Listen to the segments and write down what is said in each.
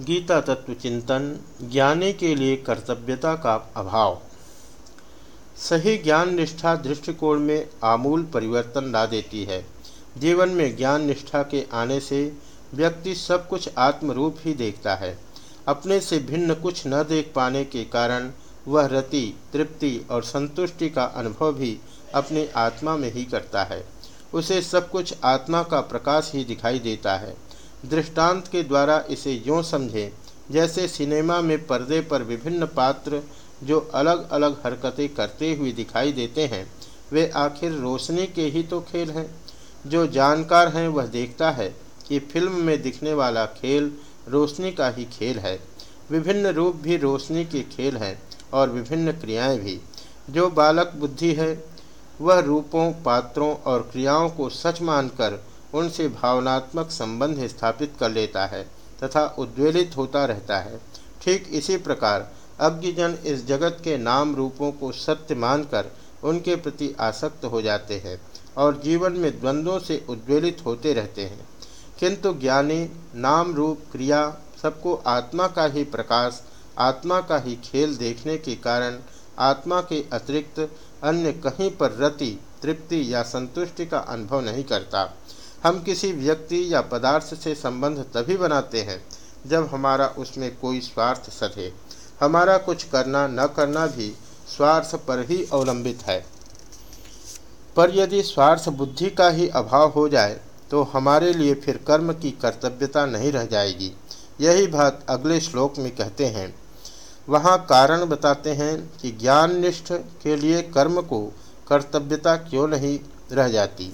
गीता तत्व चिंतन, ज्ञानी के लिए कर्तव्यता का अभाव। सही ज्ञान निष्ठा दृष्टिकोण में आमूल परिवर्तन ला देती है। जीवन में ज्ञान निष्ठा के आने से व्यक्ति सब कुछ आत्मरूप ही देखता है। अपने से भिन्न कुछ न देख पाने के कारण वह रति, तृप्ति और संतुष्टि का अनुभव भी अपने आत्मा में ही करता है। उसे सब कुछ आत्मा का प्रकाश ही दिखाई देता है। दृष्टांत के द्वारा इसे यूँ समझें, जैसे सिनेमा में पर्दे पर विभिन्न पात्र जो अलग अलग हरकतें करते हुए दिखाई देते हैं, वे आखिर रोशनी के ही तो खेल हैं। जो जानकार हैं, वह देखता है कि फ़िल्म में दिखने वाला खेल रोशनी का ही खेल है। विभिन्न रूप भी रोशनी के खेल हैं और विभिन्न क्रियाएँ भी। जो बालक बुद्धि है, वह रूपों, पात्रों और क्रियाओं को सच मानकर उनसे भावनात्मक संबंध स्थापित कर लेता है तथा उद्वेलित होता रहता है। ठीक इसी प्रकार अज्ञजन इस जगत के नाम रूपों को सत्य मानकर उनके प्रति आसक्त हो जाते हैं और जीवन में द्वंद्वों से उद्वेलित होते रहते हैं। किंतु ज्ञानी, नाम रूप, क्रिया सबको आत्मा का ही प्रकाश, आत्मा का ही खेल देखने के कारण आत्मा के अतिरिक्त अन्य कहीं पर रति, तृप्ति या संतुष्टि का अनुभव नहीं करता। हम किसी व्यक्ति या पदार्थ से संबंध तभी बनाते हैं, जब हमारा उसमें कोई स्वार्थ सधे। हमारा कुछ करना न करना भी स्वार्थ पर ही अवलंबित है। पर यदि स्वार्थ बुद्धि का ही अभाव हो जाए तो हमारे लिए फिर कर्म की कर्तव्यता नहीं रह जाएगी। यही बात अगले श्लोक में कहते हैं। वहाँ कारण बताते हैं कि ज्ञान निष्ठ के लिए कर्म को कर्तव्यता क्यों नहीं रह जाती?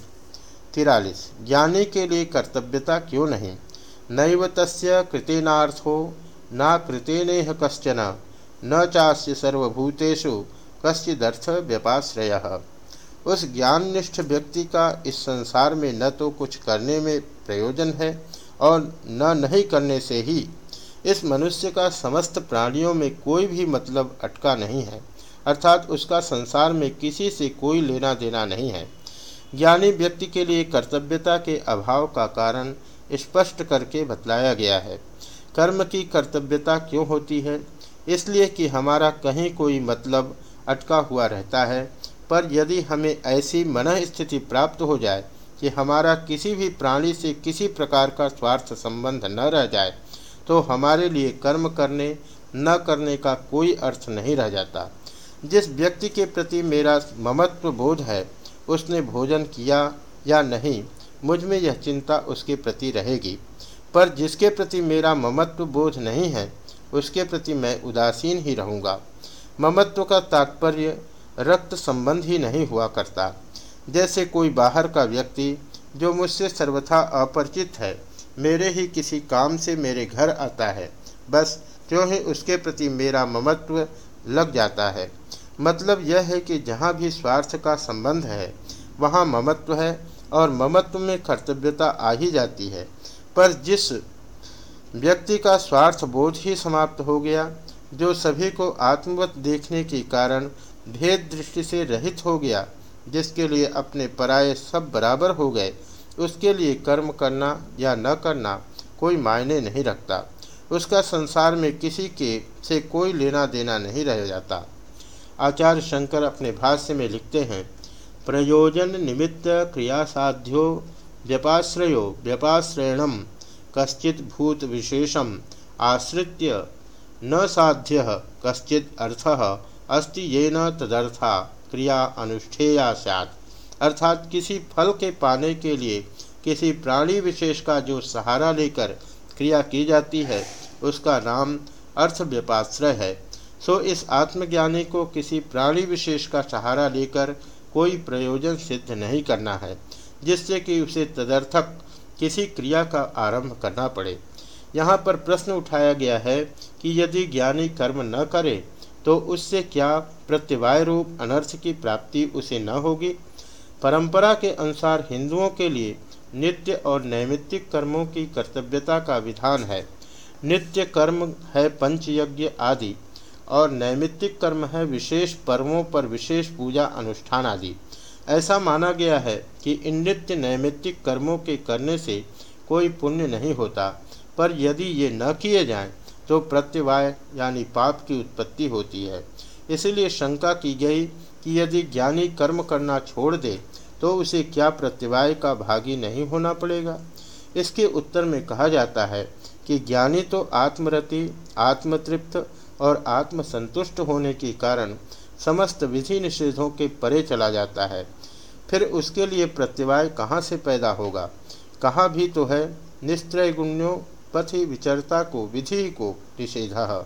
तिरालीस। ज्ञानी के लिए कर्तव्यता क्यों नहीं? नैव तस्य कृतेनार्थो, न कृतेनेह कश्चन, न चास्य सर्वभूतेषु कश्चिदर्थ व्यपाश्रय उस ज्ञाननिष्ठ व्यक्ति का इस संसार में न तो कुछ करने में प्रयोजन है और न नहीं करने से ही इस मनुष्य का समस्त प्राणियों में कोई भी मतलब अटका नहीं है। अर्थात उसका संसार में किसी से कोई लेना देना नहीं है। ज्ञानी व्यक्ति के लिए कर्तव्यता के अभाव का कारण स्पष्ट करके बतलाया गया है। कर्म की कर्तव्यता क्यों होती है? इसलिए कि हमारा कहीं कोई मतलब अटका हुआ रहता है, पर यदि हमें ऐसी मन स्थिति प्राप्त हो जाए कि हमारा किसी भी प्राणी से किसी प्रकार का स्वार्थ संबंध न रह जाए तो हमारे लिए कर्म करने, न करने का कोई अर्थ नहीं रह जाता। जिस व्यक्ति के प्रति मेरा ममत्व बोध है उसने भोजन किया या नहीं, मुझमें यह चिंता उसके प्रति रहेगी। पर जिसके प्रति मेरा ममत्व बोध नहीं है, उसके प्रति मैं उदासीन ही रहूँगा। ममत्व का तात्पर्य रक्त संबंध ही नहीं हुआ करता। जैसे कोई बाहर का व्यक्ति जो मुझसे सर्वथा अपरिचित है, मेरे ही किसी काम से मेरे घर आता है, बस क्यों ही उसके प्रति मेरा ममत्व लग जाता है। मतलब यह है कि जहाँ भी स्वार्थ का संबंध है, वहाँ ममत्व है और ममत्व में कर्तव्यता आ ही जाती है। पर जिस व्यक्ति का स्वार्थ बोध ही समाप्त हो गया, जो सभी को आत्मवत देखने के कारण भेद दृष्टि से रहित हो गया, जिसके लिए अपने पराये सब बराबर हो गए, उसके लिए कर्म करना या न करना कोई मायने नहीं रखता। उसका संसार में किसी के से कोई लेना देना नहीं रह जाता। आचार्य शंकर अपने भाष्य में लिखते हैं, प्रयोजन निमित्त क्रियासाध्यो व्यपाश्रयो व्यपाश्रयण कश्चित भूत विशेषम आश्रित्य न साध्य कश्चित अर्थ अस्ति ये न तदर्था क्रिया अनुष्ठेया सैत अर्थात किसी फल के पाने के लिए किसी प्राणी विशेष का जो सहारा लेकर क्रिया की जाती है, उसका नाम अर्थ व्यपाश्रय है। सो इस आत्मज्ञानी को किसी प्राणी विशेष का सहारा लेकर कोई प्रयोजन सिद्ध नहीं करना है, जिससे कि उसे तदर्थक किसी क्रिया का आरंभ करना पड़े। यहाँ पर प्रश्न उठाया गया है कि यदि ज्ञानी कर्म न करे तो उससे क्या प्रत्यवाय रूप अनर्थ की प्राप्ति उसे न होगी? परंपरा के अनुसार हिंदुओं के लिए नित्य और नैमित्तिक कर्मों की कर्तव्यता का विधान है। नित्य कर्म है पंचयज्ञ आदि। और नैमित्तिक कर्म है विशेष पर्वों पर विशेष पूजा अनुष्ठान आदि। ऐसा माना गया है कि इन नित्य नैमित्तिक कर्मों के करने से कोई पुण्य नहीं होता, पर यदि ये न किए जाएँ तो प्रत्यवाय यानी पाप की उत्पत्ति होती है। इसलिए शंका की गई कि यदि ज्ञानी कर्म करना छोड़ दे तो उसे क्या प्रत्यवाय का भागी नहीं होना पड़ेगा? इसके उत्तर में कहा जाता है कि ज्ञानी तो आत्मरति, आत्मतृप्त और आत्मसंतुष्ट होने के कारण समस्त विधि निषेधों के परे चला जाता है। फिर उसके लिए प्रत्यवाय कहाँ से पैदा होगा? कहाँ भी तो है निस्त्रय गुण्यों, पथि विचरता को, विधि को, निषेध।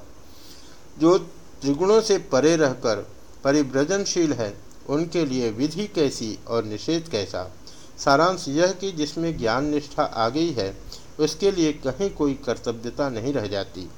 जो त्रिगुणों से परे रहकर परिव्रजनशील है, उनके लिए विधि कैसी और निषेध कैसा? सारांश यह कि जिसमें ज्ञान निष्ठा आ गई है, उसके लिए कहीं कोई कर्तव्यता नहीं रह जाती।